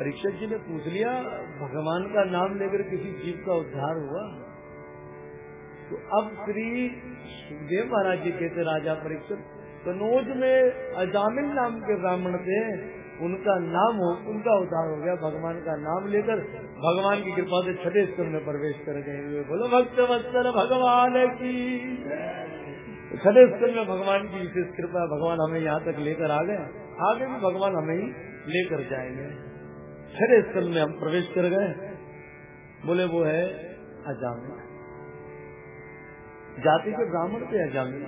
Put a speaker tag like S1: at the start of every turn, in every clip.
S1: परीक्षक जी ने पूछ लिया, भगवान का नाम लेकर किसी जीव का उद्धार हुआ? तो अब श्री सुखदेव महाराज जी कहते, राजा परीक्षक कनौज में अजामिल नाम के ब्राह्मण थे, उनका नाम हो, उनका उद्धार हो गया, भगवान का नाम लेकर भगवान की कृपा से छठे स्तर में प्रवेश कर गए बोलो, भक्त वत्सल भगवान की। छठे स्तर में भगवान की विशेष कृपा, भगवान हमें यहाँ तक लेकर आ गए। आगे भी भगवान हमें ही लेकर जाएँगे। छठे स्तर में हम प्रवेश कर गए। बोले, वो है अजामिल जाति के ब्राह्मण थे अजामिल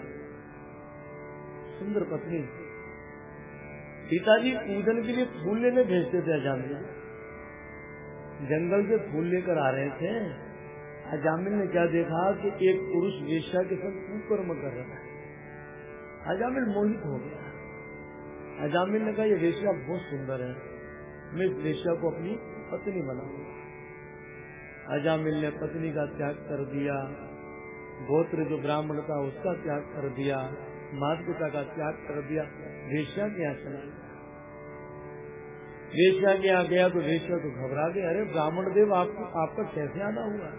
S1: सुंदर पत्नी। पिताजी पूजन के लिए फूल लेने भेजते थे अजामिल जंगल से फूल लेकर आ रहे थे। अजामिल ने क्या देखा कि एक पुरुष वेश्या के संग कुकर्म कर रहा है। अजामिल मोहित हो गया। अजामिल ने कहा, ये वेश्या बहुत सुंदर है। मैं इस वेश्या को अपनी पत्नी बनाऊँगा अजामिल ने पत्नी का त्याग कर दिया। गोत्र जो ब्राह्मण था, उसका त्याग कर दिया। माता पिता का त्याग कर दिया। वेश्या के यहाँ चला वेश्या के यहाँ गया तो वेश्या तो घबरा गया। अरे ब्राह्मण देव आपको आपका कैसे आना हुआ?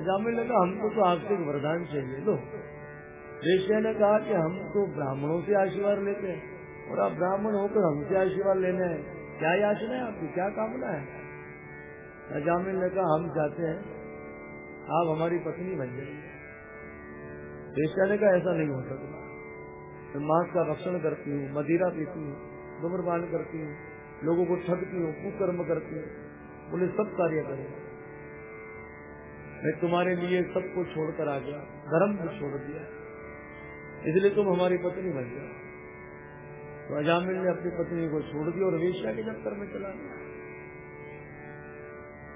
S1: अजामिल ने कहा, हमको तो आपसे वरदान चाहिए। लो। वेश्या ने कहा कि हम तो ब्राह्मणों से आशीर्वाद लेते हैं। और आप ब्राह्मण होकर हमसे आशीर्वाद लेने हैं। क्या याचना है आपकी? क्या कामना है? अजामिल ने कहा, हम चाहते हैं। आप हमारी पत्नी बन जाइए। ने कहा ऐसा नहीं हो सकता। मैं मांस का रक्षण करती हूँ, मदिरा पीती हूँ, धूम्रपान करती हूँ, लोगों को ठगती हूँ, कुकर्म करती हूँ। बोले सब कार्य करें। मैं तुम्हारे लिए सबको छोड़कर आ गया, धर्म को छोड़ दिया। इसलिए तुम हमारी पत्नी बन जाओ। तो अजामिल ने अपनी पत्नी को छोड़ दिया और वेश्या के चक्कर में चला गया।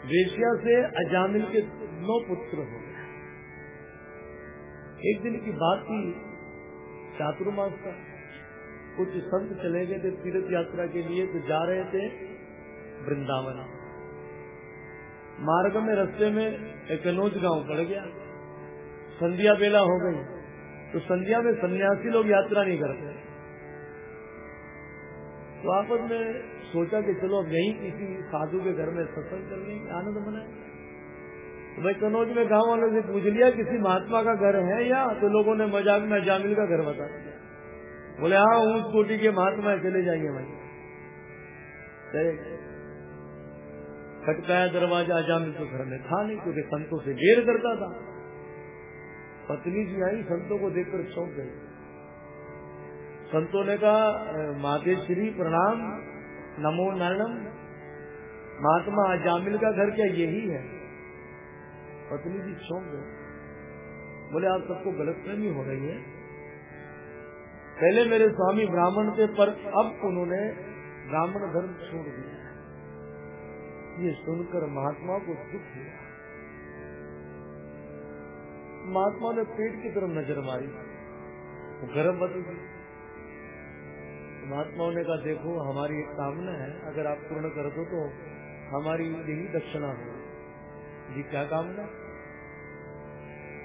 S1: वेश्या से अजामिल के नौ पुत्र हो गए। एक दिन की बात थी, चातुर्मास का। कुछ संत चले गए थे तीर्थ यात्रा के लिए तो जा रहे थे वृंदावन। मार्ग में, रस्ते में एक कनौज गाँव पड़ गया। संध्या बेला हो गई। तो संध्या में सन्यासी लोग यात्रा नहीं करते। तो आपस में सोचा कि चलो अब यही किसी साधु के घर में सत्संग कर लेंगे आनंद मनाए। तो भाई कनौज में गाँव वालों से पूछ लिया, किसी महात्मा का घर है या? तो लोगों ने मज़ाक में जामिल का घर बता दिया। बोले हाँ ऊंच कोटी के महात्मा चले जाइए भाई। खटकाया दरवाज़ा अजामिल तो घर में था नहीं, क्योंकि संतों से घेर करता था। पत्नी जी आई, संतों को देखकर चौंक गई। संतों ने कहा माते श्री प्रणाम, नमो नारायणम महात्मा जामिल का घर क्या यही है? पत्नी जी छोड़ गए बोले, आप सबको गलतफहमी हो रही है। पहले मेरे स्वामी ब्राह्मण थे, पर अब उन्होंने ब्राह्मण धर्म छोड़ दिया ये सुनकर महात्मा को दुख हुआ। महात्मा ने पेट की तरफ़ नज़र मारी। गर्भ बदल गई महात्माओं ने कहा, देखो, हमारी एक कामना है, अगर आप पूर्ण कर दो तो हमारी यही दक्षिणा हो जी, क्या कामना?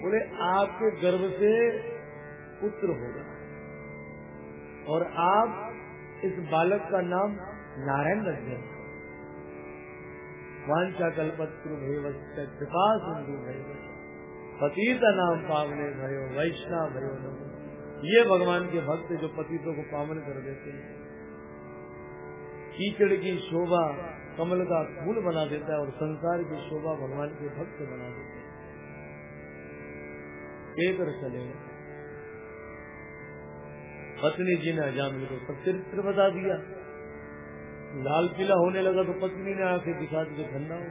S1: बोले, आपके गर्भ से पुत्र होगा और आप इस बालक का नाम नारायण रख दें वांछा कल्पत्रु भय कृपा सिंधु भय पतित नाम पावने भयो वैष्णव भयो नमो। ये भगवान के भक्त जो पतितों को पावन कर देते हैं। कीचड़ की शोभा कमल का फूल बना देता है और संसार की शोभा भगवान के भक्त बना देते हैं। एक चले पत्नी जी ने अजामिल को सब बता दिया। लाल पीला होने लगा तो पत्नी ने आके दिखा दिया ठंडा हो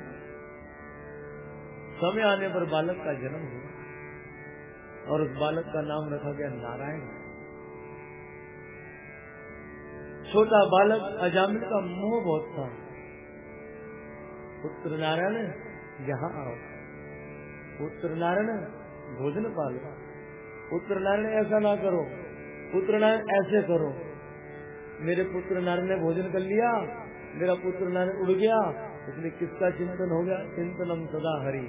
S1: समय आने पर बालक का जन्म हुआ और उस बालक का नाम रखा गया नारायण। छोटा बालक अजामिल का मोह बहुत था। पुत्र नारायण, यहाँ आओ। पुत्र नारायण, भोजन पालो। पुत्र नारायण, ऐसा ना करो। पुत्र नारायण, ऐसे करो। मेरे पुत्र नारायण ने भोजन कर लिया, मेरा पुत्र नारायण उड़ गया। इसलिए किसका चिंतन हो गया? चिंतनम सदा हरि।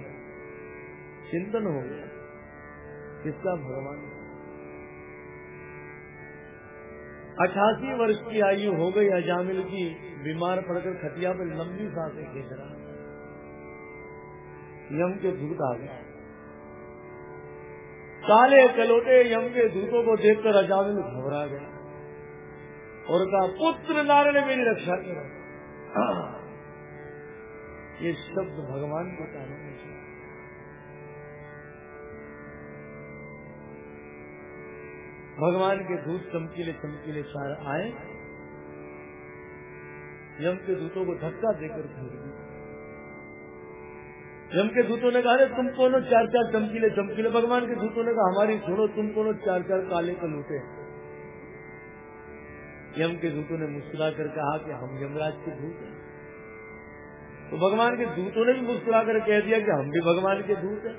S1: चिंतन हो गया। किसका? भगवान। अठासी वर्ष की आयु हो गई अजामिल की, बीमार पड़कर खटिया पर लंबी साँसें खींच रहा। यम के दूत आ गए। काले कलोटे यम के दूतों को देखकर अजामिल घबरा गया और कहा, पुत्र नारायण मेरी रक्षा करो। ये शब्द भगवान के कारण भगवान के दूत चमकीले चमकीले चार आए। यम के दूतों को धक्का देकर भेज दिया यम के दूतों ने कहा तुम कोनो चार चार चमकीले चमकीले। भगवान के दूतों ने कहा, हमारी छोड़ो तुम कोनो चार चार काले कलूटे। यम के दूतों ने मुस्कुरा कर कहा कि हम यमराज के दूत हैं। तो भगवान के दूतों ने भी मुस्कुरा कर कह दिया कि हम भी भगवान के दूत हैं।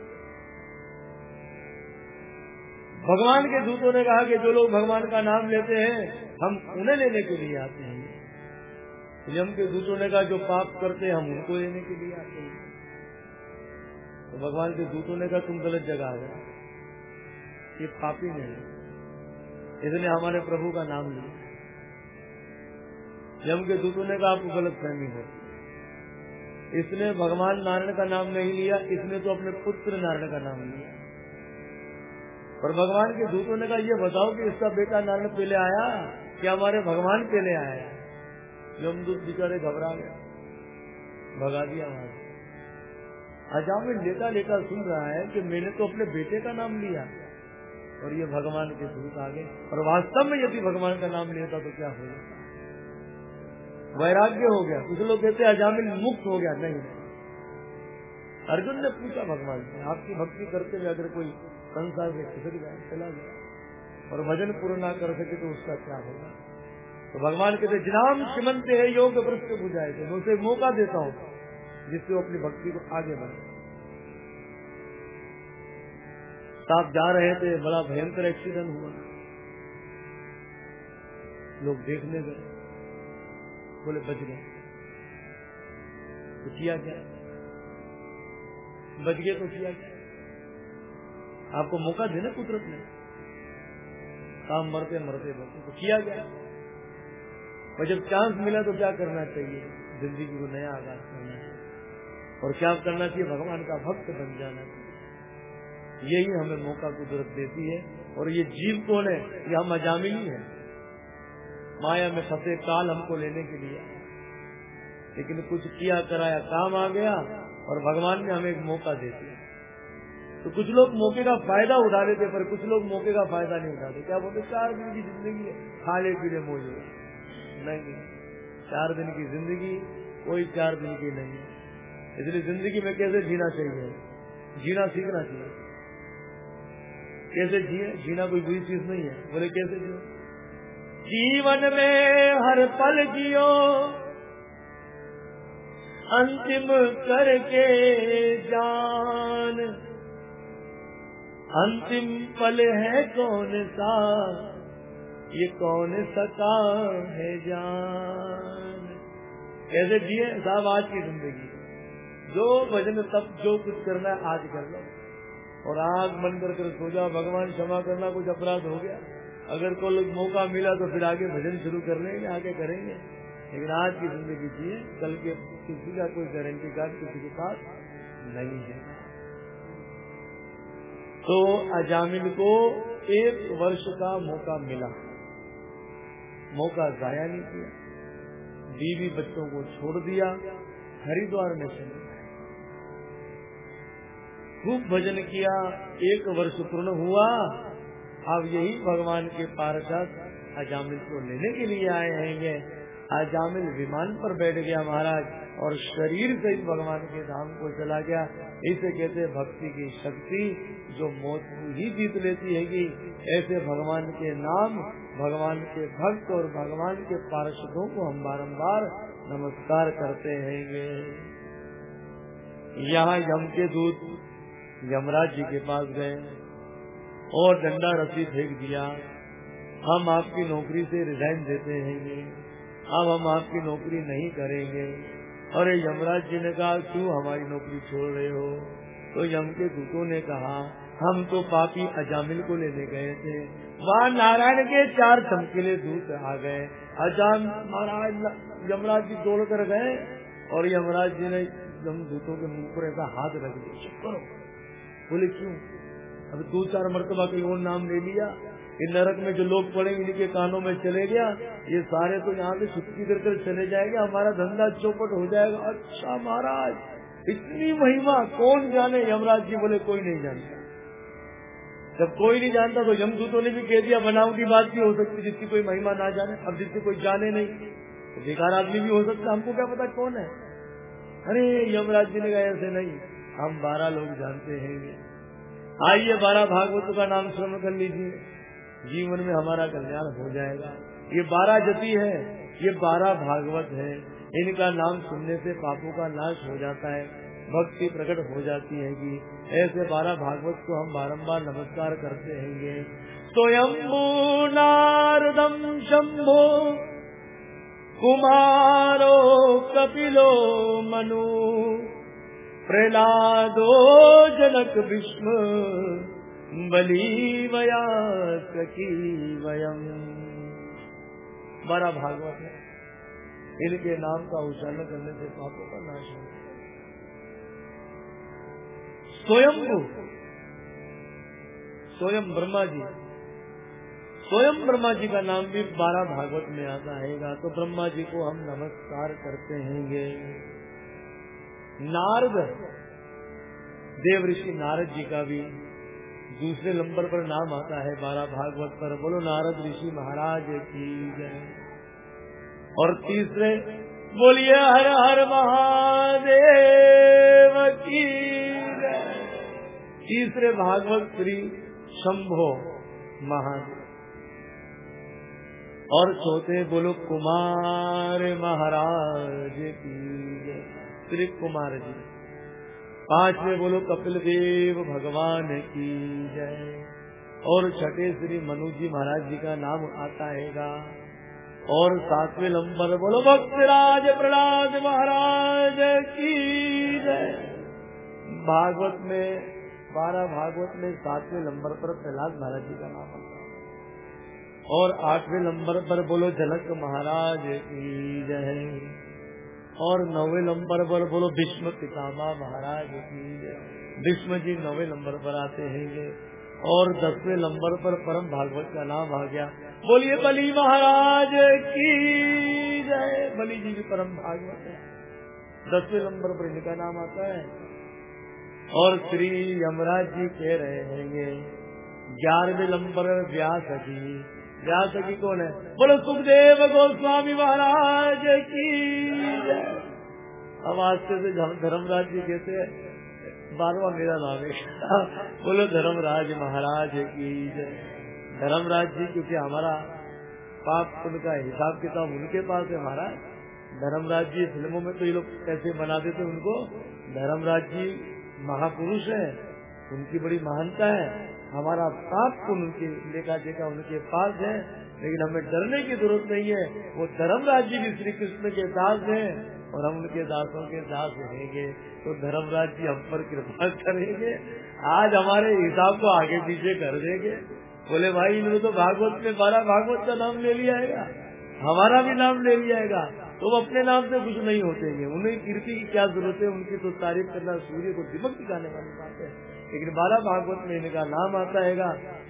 S1: भगवान के दूतों ने कहा कि जो लोग भगवान का नाम लेते हैं, हम उन्हें लेने के लिए आते हैं। यम के दूतों ने कहा, जो पाप करते हैं, हम उनको लेने के लिए आते हैं। तो भगवान के दूतों ने कहा, तुम गलत जगह आ गए। ये पापी नहीं इसने हमारे प्रभु का नाम लिया। यम के दूतों ने कहा, आपको गलत फहमी हो। इसने भगवान नारायण का नाम नहीं लिया, इसने तो अपने पुत्र नारायण का नाम लिया। और भगवान के दूतों ने कहा, ये बताओ कि इसका बेटा नारायण पहले आया कि हमारे भगवान पहले आया यमदूत बेचारे घबरा गया भगा दिया वहाँ अजामिल लेटा लेटा सुन रहा है कि मैंने तो अपने बेटे का नाम लिया और ये भगवान के दूत आ गए। और वास्तव में यदि भगवान का नाम लेता तो क्या हो वैराग्य हो गया। कुछ लोग कहते अजामिल मुक्त हो गया। नहीं अर्जुन ने पूछा, भगवान से आपकी भक्ति करते हुए अगर कोई संसार से खिसक जाए चला जाए और भजन पूर्ण ना कर सके तो उसका क्या होगा? तो भगवान कहते जिनाम सिमंते है, योग वृत्त बुझाए थे। मैं उसे मौका देता हूँ, जिससे वो अपनी भक्ति को आगे बढ़े साहब जा रहे थे, बड़ा भयंकर एक्सीडेंट हुआ। लोग देखने गए। बोले बच गए। तो किया क्या? बच गए तो किया क्या? आपको मौका देना कुदरत ने। काम मरते मरते मरते तो किया गया और जब चांस मिला तो क्या करना चाहिए? ज़िंदगी को नया आगाज़ करना चाहिए। और क्या करना चाहिए? भगवान का भक्त बन जाना चाहिए। यही हमें मौका कुदरत देती है। और ये जीव कौन है? ये हम अजामिली है माया में फंसे काल हमको लेने के लिए लेकिन कुछ किया कराया, काम आ गया और भगवान ने हमें एक मौका दे दिया। तो कुछ लोग मौके का फ़ायदा उठा लेते पर कुछ लोग मौके का फ़ायदा नहीं उठाते। क्या बोलते चार दिन की ज़िंदगी है। खाले पीले मौज। नहीं। चार दिन की ज़िंदगी कोई चार दिन की नहीं। इसलिए ज़िंदगी में कैसे जीना चाहिए? जीना सीखना चाहिए। कैसे जिए? जीना कोई बुरी चीज़ नहीं है। बोले, कैसे जियो जीवन में हर पल जियो। अंतिम करके जान। अंतिम पल है कौन सा? ये कौन सका है जान? कैसे जिए साहब आज की ज़िंदगी? जो भजन तब जो कुछ करना है आज कर लो। और आग मन कर कर सो जाओ, भगवान क्षमा करना, कुछ अपराध हो गया। अगर कोई मौका मिला तो फिर आगे भजन शुरू कर लेंगे, आगे करेंगे। लेकिन आज की ज़िंदगी जिए, कल के किसी का कोई गारंटी कार्ड किसी के पास नहीं है। तो अजामिल को एक वर्ष का मौका मिला। मौका जाया नहीं किया। बीवी बच्चों को छोड़ दिया। हरिद्वार में चले खूब भजन किया। एक वर्ष पूर्ण हुआ। अब यही भगवान के पार्षद अजामिल को लेने के लिए आए हैं अजामिल विमान पर बैठ गया महाराज और शरीर से भगवान के धाम को चला गया। इसे कहते भक्ति की शक्ति, जो मौत ही जीत लेती है कि ऐसे भगवान के नाम, भगवान के भक्त और भगवान के पार्षदों को हम बारम्बार नमस्कार करते हैं यहाँ यम के दूत, यमराज जी के पास गए और डंडा रसी फेंक दिया। हम आपकी नौकरी से रिजाइन देते हैं अब हम आपकी नौकरी नहीं करेंगे। अरे यमराज जी ने कहा, क्यों हमारी नौकरी छोड़ रहे हो? तो यम के दूतों ने कहा, हम तो पापी अजामिल को लेने गए थे। वहाँ नारायण के चार चमकीले दूत आ गए। अजाम महाराज यमराज जी दौड़ कर गए और यमराज जी ने यम दूतों के मुँह पर ऐसा हाथ रख दिया। करो। बोले, क्यों? अब दो चार मरतबा के और नाम ले लिया। इन नरक में जो लोग पड़े इनके कानों में चले गया। ये सारे तो यहाँ से छुट्टी कर कर चले जाएँगे। हमारा धंधा चौपट हो जाएगा। अच्छा महाराज, इतनी महिमा कौन जाने? यमराज जी बोले, कोई नहीं जानता। जब कोई नहीं जानता तो यमदूतों ने भी कह दिया बनावटी बात भी हो सकती जिसकी कोई महिमा ना जाने, अब जिसकी कोई जाने नहीं। तो बेकार आदमी भी हो सकता हमको क्या पता कौन है? अरे, यमराज जी ने कहा, ऐसे नहीं। हम बारह लोग जानते हैं। आइए बारह भागवतों का नाम श्रवण कर लीजिए। जीवन में हमारा कल्याण हो जाएगा। ये बारह जति है, ये बारह भागवत है। इनका नाम सुनने से पापों का नाश हो जाता है, भक्ति प्रकट हो जाती है कि ऐसे बारह भागवत को हम बारंबार नमस्कार करते हैं स्वयं नारदम शंभो, कुमारो कपिलो मनु, प्रहलादो जनक विष्णु बली वया सकी वयम। बारह भागवत है। इनके नाम का उच्चारण करने से पापों का नाश होता स्वयं स्वयं ब्रह्मा जी। स्वयं ब्रह्मा जी का नाम भी बारह भागवत में आता है। तो ब्रह्मा जी को हम नमस्कार करते हैं नारद। देव ऋषि नारद जी का भी दूसरे नंबर पर नाम आता है बारह भागवत पर। बोलो, नारद ऋषि महाराज की जय। और तीसरे, बोलिए, हर हर महादेव की तीसरे भागवत श्री शंभो महादेव। और चौथे, बोलो, कुमार महाराज की जय। श्री कुमार जी। पांचवे बोलो कपिल देव भगवान की जय। और छठे श्री मनु जी महाराज जी का नाम आता है और सातवें नंबर बोलो भक्तराज प्रहलाद महाराज की जय। भागवत में, बारह भागवत में सातवें नंबर पर प्रहलाद महाराज जी का नाम आता है। और आठवें नंबर पर बोलो जनक महाराज की जय। और नौवे नंबर पर बोलो भीष्म पितामा महाराज की भीष्म जी नौवे नंबर पर आते हैं ये। और दसवें नंबर पर परम भागवत का नाम आ गया। बोलिए, बली महाराज की जय। बली जी भी परम भागवत है। दसवें नंबर पर इनका नाम आता है। और श्री यमराज जी कह रहे हैं ग्यारहवें नंबर व्यास जी व्यास जी कौन है? बोलो सुखदेव गोस्वामी महाराज की अब आज से धर्मराज जी कहते बारवा मेरा नाम है। बोलो, धर्मराज महाराज की धर्मराज जी, क्योंकि हमारा पाप उनका हिसाब किताब उनके पास है महाराज। धर्मराज जी, फ़िल्मों में तो ये लोग कैसे बना देते उनको? धर्मराज जी महापुरुष है, उनकी बड़ी महानता है। हमारा पाप पुण्य उनके लेखा देखा उनके पास है, लेकिन हमें डरने की ज़रूरत नहीं है। वो धर्मराज जी भी श्री कृष्ण के दास हैं और हम उनके दासों के दास रहेंगे। तो धर्मराज जी हम पर कृपा करेंगे। आज हमारे हिसाब को आगे पीछे कर देंगे। बोले, भाई, इन्होंने तो भागवत में बारह भागवत का नाम ले लिया है हमारा भी नाम ले लिया है तो वो अपने नाम से कुछ नहीं होते उन्हें कीर्ति की क्या ज़रूरत है? उनकी तो तारीफ़ करना सूर्य को दिमक दिखाने वाली बात है। लेकिन बारह भागवत में इनका नाम आता है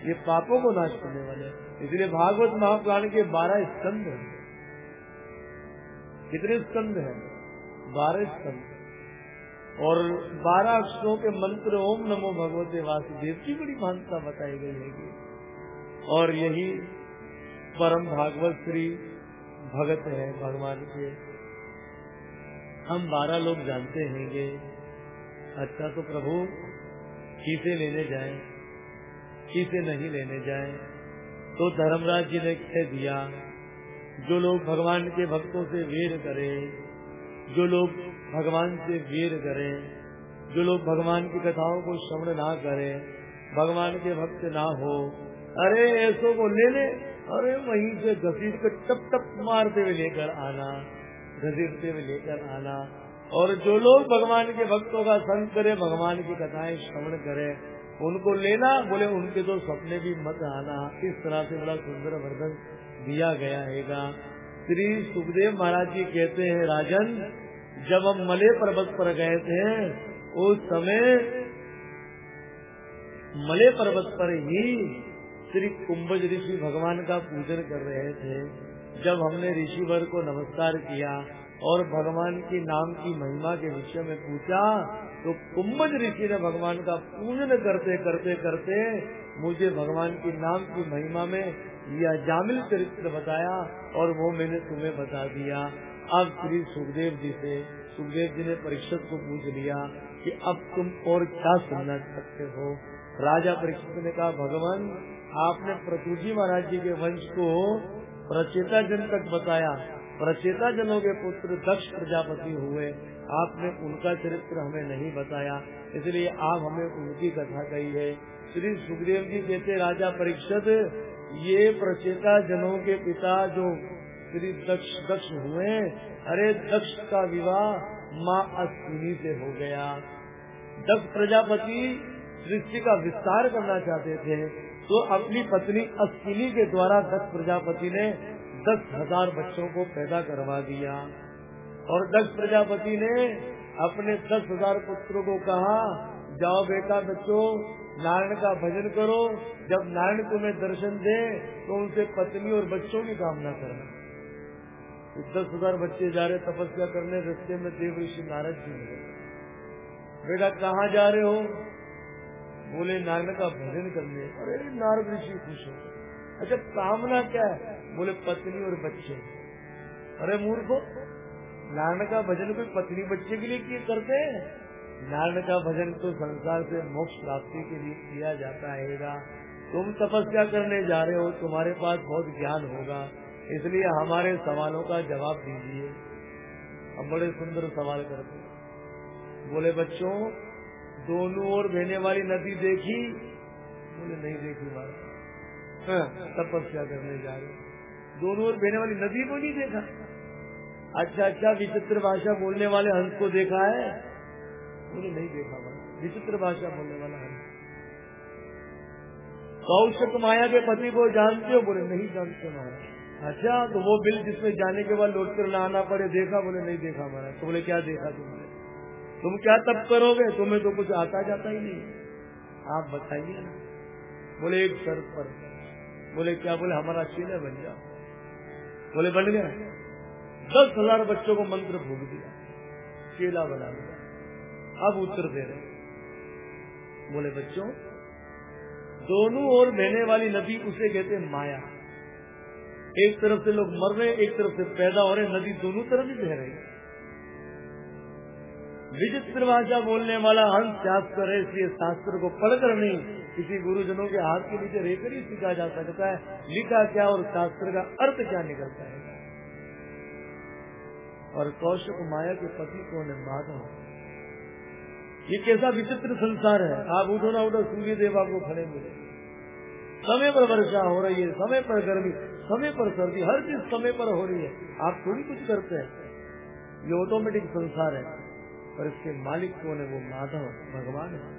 S1: ये पापों को नाश करने वाले इसलिए भागवत महापुराण के बारह स्कंद है। कितने स्कंद है? बारह स्कंद और बारह अक्षरों के मंत्र ओम नमो भगवते वासुदेव की बड़ी महानता बताई गई है और यही परम भागवत श्री भगत है भगवान के। हम बारह लोग जानते हैं अच्छा तो प्रभु किसे लेने जाए किसे नहीं लेने जाए तो धर्मराज जी ने कह दिया, जो लोग भगवान के भक्तों से वेर करें, जो लोग भगवान से वेर करें, जो लोग भगवान की कथाओं को श्रवण ना करें, भगवान के भक्त ना हो, अरे ऐसो को ले ले, अरे वहीं से घसीट कर टप टप मारते हुए लेकर आना, घसीटते हुए लेकर आना। और जो लोग भगवान के भक्तों का संग करे, भगवान की कथाएँ श्रवण करे, उनको लेना, बोले उनके तो सपने भी मत आना। इस तरह से बड़ा सुंदर वर्धन दिया गया है। श्री सुखदेव महाराज जी कहते हैं, राजन, जब हम मले पर्वत पर गए थे, उस समय मले पर्वत पर ही श्री कुंभज ऋषि भगवान का पूजन कर रहे थे। जब हमने ऋषि ऋषिवर को नमस्कार किया और भगवान की नाम की महिमा के विषय में पूछा तो कुंभज ऋषि ने भगवान का पूजन करते करते करते मुझे भगवान की नाम की महिमा में यह जामिल चरित्र बताया और वो मैंने तुम्हें बता दिया। अब श्री सुखदेव जी से, सुखदेव जी ने परीक्षक को पूछ लिया कि अब तुम और क्या सुनना सकते हो? राजा परीक्षित ने कहा, भगवान, आपने प्रतुजी महाराज जी के वंश को प्रचेता जन तक बताया। प्रचेता जनों के पुत्र दक्ष प्रजापति हुए। आपने उनका चरित्र हमें नहीं बताया, इसलिए आप हमें उनकी कथा कही है। श्री सुखदेव जी कहते, राजा परीक्षद ये प्रचेता जनों के पिता जो श्री दक्ष दक्ष हुए, अरे दक्ष का विवाह माँ अश्विनी से हो गया। दक्ष प्रजापति सृष्टि का विस्तार करना चाहते थे तो अपनी पत्नी अश्विनी के द्वारा दक्ष प्रजापति ने दस हज़ार बच्चों को पैदा करवा दिया। और दस प्रजापति ने अपने दस हज़ार पुत्रों को कहा, जाओ बेटा बच्चों, नारायण का भजन करो। जब नारायण तुम्हें दर्शन दे तो उनसे पत्नी और बच्चों की कामना करना तो दस हज़ार बच्चे जा रहे तपस्या करने, रस्ते में देव ऋषि नारद जी मिले। बेटा, कहाँ जा रहे हो? बोले, नारायण का भजन करने। अरे, नारद ऋषि खुश हो अच्छा कामना क्या है? बोले पत्नी और बच्चे। अरे मूर्खो नारायण का भजन कोई पत्नी बच्चे के लिए किए करते हैं? नारायण का भजन तो संसार से मोक्ष प्राप्ति के लिए किया जाता है तुम तपस्या करने जा रहे हो तुम्हारे पास बहुत ज्ञान होगा इसलिए हमारे सवालों का जवाब दीजिए। हम बड़े सुंदर सवाल करते बोले बच्चों दोनों ओर बहने वाली नदी देखी? बोले नहीं देखी हाँ, तपस्या करने जा रहे दोनों ओर बहने वाली नदी को नहीं देखा। अच्छा अच्छा विचित्र भाषा बोलने वाले हंस को देखा है? बोले नहीं देखा भाई। विचित्र भाषा बोलने वाला हंस। कौशक माया के पति को जानते हो? बोले, नहीं जानते माया। अच्छा तो वो बिल जिसमें जाने के बाद लौट कर आना पड़े, देखा? बोले, नहीं देखा हमारा तो बोले, क्या देखा तुमने? तुम क्या तब करोगे? तुम्हें तो कुछ आता जाता ही नहीं। आप बताइए ना। बोले, एक शर्त पर। बोले, क्या? बोले, हमारा चीने बन जाओ। बोले, बन गया। दस हज़ार बच्चों को मंत्र भूल दिया चेला बना दिया अब उत्तर दे रहे बोले, बच्चों, दोनों ओर बहने वाली नदी उसे कहते माया। एक तरफ़ से लोग मर रहे एक तरफ़ से पैदा हो रहे नदी दोनों तरफ़ ही बह रही विचित्र भाषा बोलने वाला हंस शास्त्र है, इसलिए शास्त्र को पढ़कर नहीं किसी गुरुजनों के हाथ के नीचे रहकर ही सीखा जा सकता है। लिखा क्या और शास्त्र का अर्थ क्या निकलता है? और कौशिक माया के पति कौन माधव। ये कैसा विचित्र संसार है? आप उठो ना उठो सूर्य देव आपको खड़े मिले समय पर वर्षा हो रही है, समय पर गर्मी, समय पर सर्दी, हर चीज़ समय पर हो रही है। आप थोड़ी कुछ करते हैं। ये ऑटोमेटिक संसार है। पर इसके मालिक कौन है? वो माधव, भगवान है।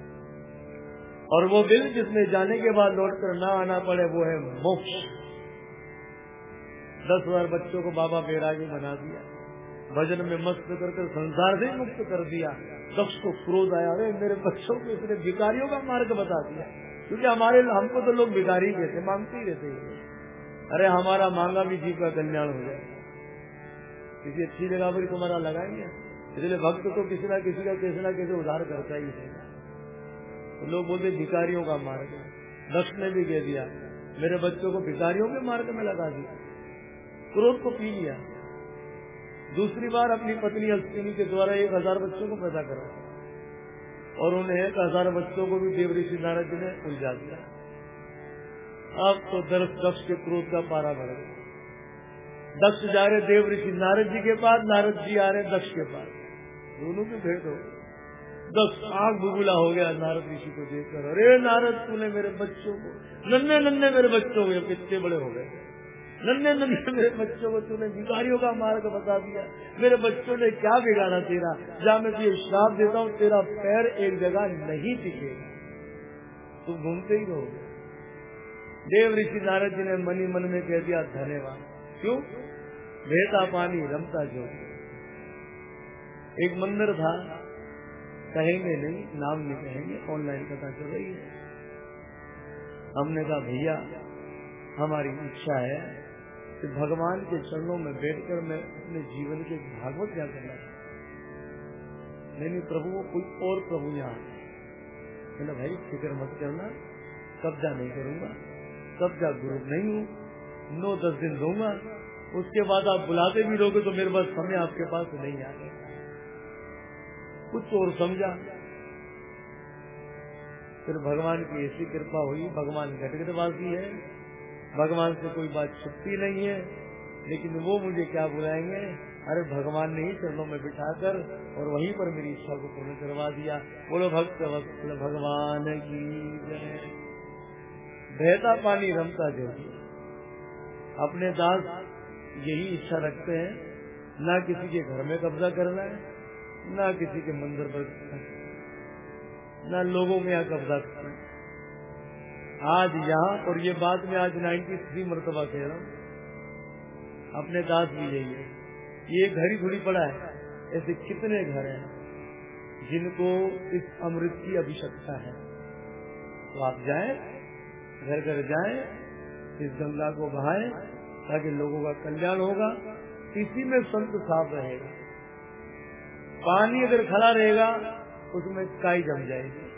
S1: और वो बिल जिसमें जाने के बाद लौट कर ना आना पड़े, वो है मोक्ष। दस हज़ार बच्चों को बाबा बैरागी बना दिया। भजन में मस्त कर कर संसार से मुक्त कर दिया। दक्ष को क्रोध आया, अरे, मेरे बच्चों को इसने भिकारियों का मार्ग बता दिया। क्योंकि हमारे, हमको तो लोग भिकारी कहते मांगते ही रहते अरे, हमारा मांगा भी जीव का कल्याण हो जाए। किसी अच्छी जगह पर तुम्हारा लगाएँगे? इसलिए भक्त तो किसी ना किसी का, किसी ना किसी उधार करता ही है लोग बोलते भिकारियों का मार्ग दक्ष ने भी कह दिया, मेरे बच्चों को भिकारियों के मार्ग में लगा दिया क्रोध को पी लिया। दूसरी बार अपनी पत्नी अश्विनी के द्वारा एक हज़ार बच्चों को पैदा करा। और उन्हें एक हज़ार बच्चों को भी देव ऋषि नारद जी ने उलझा दिया। अब तो दर्श दक्ष के क्रोध का पारा भर गया। दक्ष जा रहे देव ऋषि नारद जी के पास, नारद जी आ रहे दक्ष के पास। दोनों की भेंट हो गई दस आग बुगुला हो गया नारद ऋषि को देखकर। अरे नारद, तूने मेरे बच्चों को नन्हे नन्हे मेरे बच्चों को कितने बड़े हो गए। नन्हे नन्हे मेरे बच्चों को तूने भिखारियों का मार्ग बता दिया। मेरे बच्चों ने क्या बिगाड़ा तेरा? जहाँ मैं तुझे श्राप देता हूँ, तेरा पैर एक जगह नहीं टिकेगा। तुम घूमते ही रहोगे। देव ऋषि नारद जी ने मनी मन में कह दिया, धन्यवाद। क्यों? बहता पानी रमता जो एक मंदिर था कहेंगे नहीं, नाम नहीं कहेंगे ऑनलाइन कथा चल रही है हमने कहा, भैया, हमारी इच्छा है कि भगवान के चरणों में बैठकर मैं अपने जीवन के भागवत क्या करना नहीं नहीं, प्रभु, वो कोई और प्रभु यहाँ मैंने भाई, फ़िक्र मत करना, कब्जा नहीं करूँगा, कब्जा गुरु नहीं हूँ, नौ दस दिन दूँगा उसके बाद आप बुलाते भी रहोगे तो मेरे पास समय आपके पास नहीं आएगा कुछ और समझा। फिर भगवान की ऐसी कृपा हुई, भगवान घटघटवासी है। भगवान से कोई बात छुपती नहीं है, लेकिन वो मुझे क्या बुलाएँगे? अरे भगवान ने ही चरणों में बिठाकर और वहीं पर मेरी इच्छा को पूर्ण करवा दिया। बोलो, भक्त वक्त भगवान की बहता पानी रमता जो अपने दास यही इच्छा रखते हैं, ना किसी के घर में कब्जा करना है ना किसी के मंदिर पर न लोगों में यहाँ कब्जा करना आज यहाँ, और ये बात में आज नाइन्टी थ्री मरतबा कह रहा हूँ। अपने दास भी यही है। ये घड़ी घुड़ी पड़ा है। ऐसे कितने घर हैं जिनको इस अमृत की आवश्यकता है। तो आप जाएँ, घर घर जाएँ, इस गंगा को बहाएँ, ताकि लोगों का कल्याण होगा। इसी में संत साफ़ रहेगा। पानी अगर खड़ा रहेगा, उसमें काई जम जाएगी।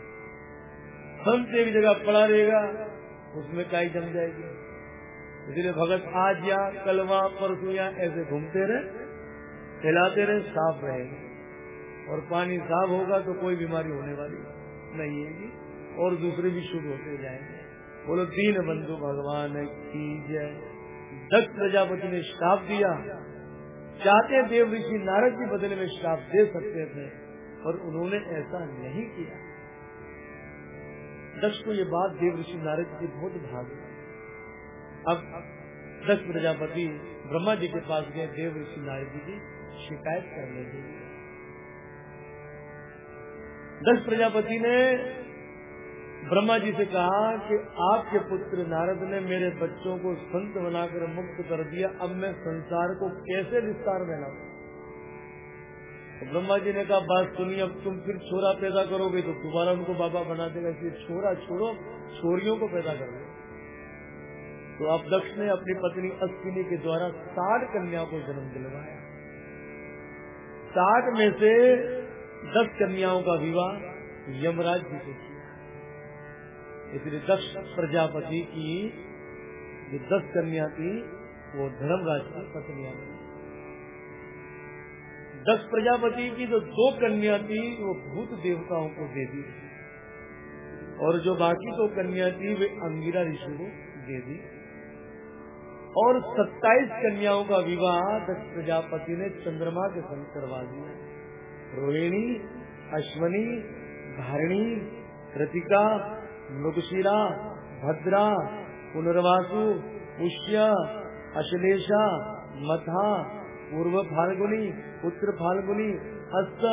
S1: संत एक जगह पड़ा रहेगा, उसमें काई जम जाएगी। इसलिए भगत आज या कल वहाँ परसों या ऐसे घूमते रहे, फैलाते रहे, साफ़ रहेंगे। और पानी साफ़ होगा तो कोई बीमारी होने वाली नहीं है और दूसरे भी शुद्ध होते जाएँगे। बोलो, दीन बंधु भगवान, की जय। दस प्रजापति ने श्राप दिया। चाहते देव ऋषि नारद जी बदले में श्राप दे सकते थे और उन्होंने ऐसा नहीं किया। दक्ष को ये बात देव ऋषि नारद जी बहुत भाग अब दक्ष प्रजापति ब्रह्मा जी के पास गए देव ऋषि नारद जी की शिकायत करने के लिए। दक्ष प्रजापति ने ब्रह्मा जी से कहा कि आपके पुत्र नारद ने मेरे बच्चों को संत बनाकर मुक्त कर दिया, अब मैं संसार को कैसे विस्तार देना? तो ब्रह्मा जी ने कहा, बात सुनिए, अब तुम फिर छोरा पैदा करोगे तो दोबारा उनको बाबा बना देगा, इसलिए छोरा छोड़ो, छोरियों को पैदा कर तो अब दक्ष ने अपनी पत्नी अश्विनी के द्वारा साठ कन्याओं को जन्म दिलवाया। साठ में से दस कन्याओं का विवाह यमराज जी से किया। इसलिए दक्ष प्रजापति की, जो दस कन्या थी, वो धर्मराज की पत्नियाँ थी दस प्रजापति की जो दो कन्या थी, वो भूत देवताओं को दे दी। और जो बाकी दो कन्या थी, वे अंगिरा ऋषि को दे दी। और सत्ताईस कन्याओं का विवाह दस प्रजापति ने चंद्रमा के संग करवा दिया। रोहिणी, अश्वनी, धारिणी, कृतिका मृगशिरा, भद्रा, पुनर्वासु, पुष्य, अश्लेषा मथा पूर्व फाल्गुनी उत्तर फाल्गुनी, हस्त,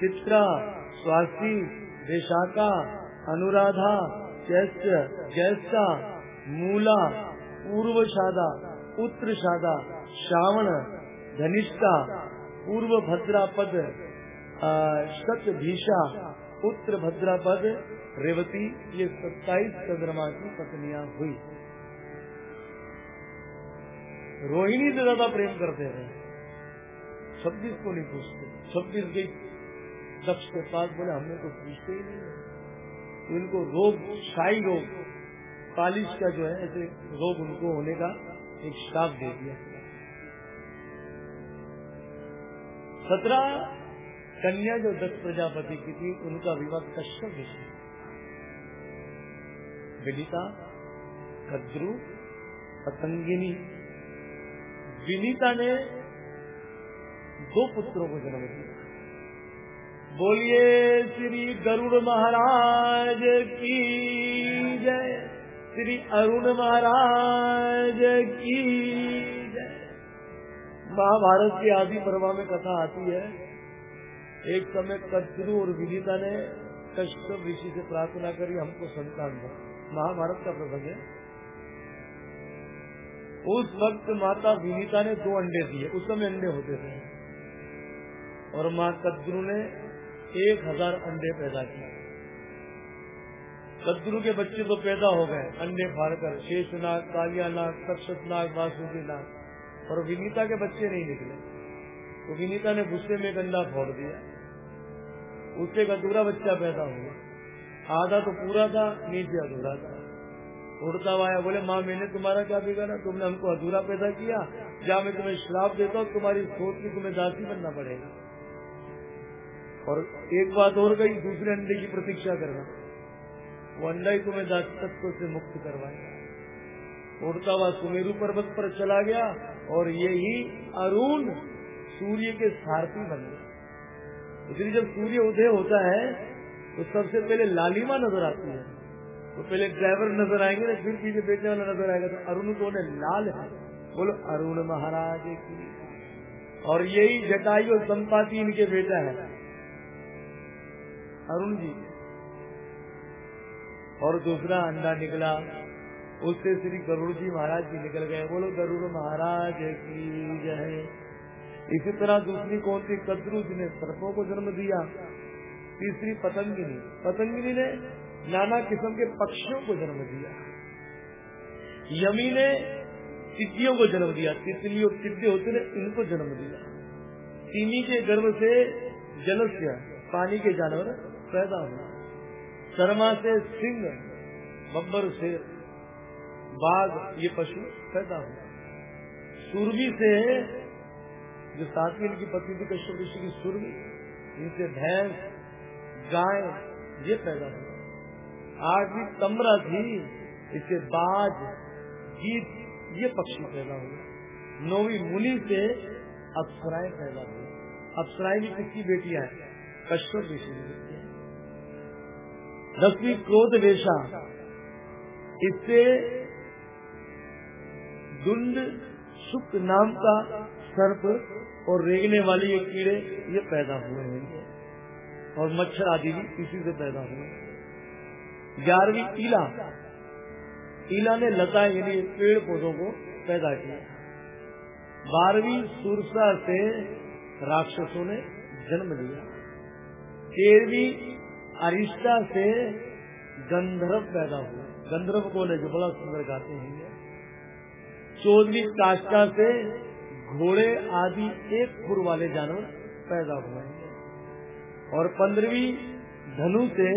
S1: चित्रा स्वास्थी विशाखा, अनुराधा चैत्र ज्येष्ठा, मूला पूर्व शादा उत्तर शादा श्रावण, धनिष्ठा, पूर्व भद्रा पद शत भीषा उत्तर भद्रा पद रेवती, ये सत्ताईस चंद्रमा की पत्नियाँ हुई। रोहिणी से ज़्यादा प्रेम करते हैं। छब्बीस को नहीं पूछते। छब्बीस गई। दक्ष के पास बोले, हमने तो पूछते ही नहीं इनको रोग, शाही रोग, पालिश का जो है, ऐसे रोग उनको होने का एक श्राप दे दिया। सत्रह कन्या जो दक्ष प्रजापति की थी, उनका विवाह कश्यप विषय विनीता कद्रु पतंगिनी। विनीता ने दो पुत्रों को जन्म दिया। बोलिए श्री गरुड़ महाराज की जय। श्री अरुण महाराज की जय। महाभारत की आदि पर्वा में कथा आती है। एक समय कद्रु और विनीता ने कष्ट ऋषि से प्रार्थना करी, हमको संतान दो महाभारत का प्रसंग है। उस वक्त माता विनीता ने दो अंडे दिए। उस समय अंडे होते थे। और माँ कद्रु ने एक हज़ार अंडे पैदा किए। कद्रु के बच्चे तो पैदा हो गए। अंडे फाड़कर शेषनाग कालिया नाग सक्षत नाग वासुकी नाग और विनीता के बच्चे नहीं निकले। तो विनीता ने गुस्से में गंदा फोड़ दिया। उससे एक अधूरा बच्चा पैदा हुआ। आधा तो पूरा था, नीचे अधूरा था। उड़ता हुआ आया, बोले, माँ, मैंने तुम्हारा क्या बिगाड़ा? तुमने हमको अधूरा पैदा किया। क्या मैं तुम्हें श्राप देता हूँ, तुम्हारी सोच की तुम्हें दासी बनना पड़ेगा। और एक बात और गई दूसरे अंडे की प्रतीक्षा करना। वो अंडा ही तुम्हें दासत्व से मुक्त करवाएगा। उड़ता हुआ सुमेरु पर्वत पर चला गया, और यही अरुण सूर्य के सारथी बन गया। इसलिए जब सूर्य उदय होता है तो सबसे पहले लालिमा नज़र आती है। तो पहले ड्राइवर नज़र आएँगे ना, फिर पीछे बेचने वाला नज़र आएगा। तो अरुण तो लाल है। बोलो, अरुण महाराज की और यही जटायु और संपाति इनके बेटा है। अरुण जी। और दूसरा अंडा निकला। उससे श्री गरुड़ जी महाराज जी निकल गए। बोलो, गरुड़ महाराज की जय। इसी तरह दूसरी कौन सी? कद्रु जी ने सर्पों को जन्म दिया। तीसरी पतंगिनी पतंगिनी ने नाना किस्म के पक्षियों को जन्म दिया। यमी ने तितियों को जन्म दिया। तितली और तितली होते ने इनको जन्म दिया। तिमी के गर्भ से जलस्य, पानी के जानवर पैदा हुआ शर्मा से सिंह, बब्बर से बाघ, ये पशु पैदा हुआ सुरभि से, जो सातवीं की पत्नी थी कश्यप ऋषि की सुरभि, इनसे भैंस गाय, ये पैदा हुआ आठवीं तमरा थी इससे बाज, गीत, ये पक्षी पैदा हुआ नौवीं मुनि से अप्सराएँ पैदा हुई। अप्सराएँ भी किसकी बेटियाँ हैं? कश्यप ऋषि दसवीं क्रोध वेशा, इससे दुंड सुख नाम का सर्प और रेगने वाली ये कीड़े, ये पैदा हुए हैं। और मच्छर आदि भी इसी से पैदा हुए। ग्यारहवीं ईला। ईला ने लता, यानी पेड़ पौधों को पैदा किया। बारहवीं सुरसा से राक्षसों ने जन्म लिया। तेरहवीं अरिष्टा से गंधर्व पैदा हुआ गंधर्व को जो बड़ा सुंदर गाते हैं चौदहवीं काष्टा से घोड़े आदि एक खुर वाले जानवर पैदा हुए। हैं और पंद्रहवीं धनु से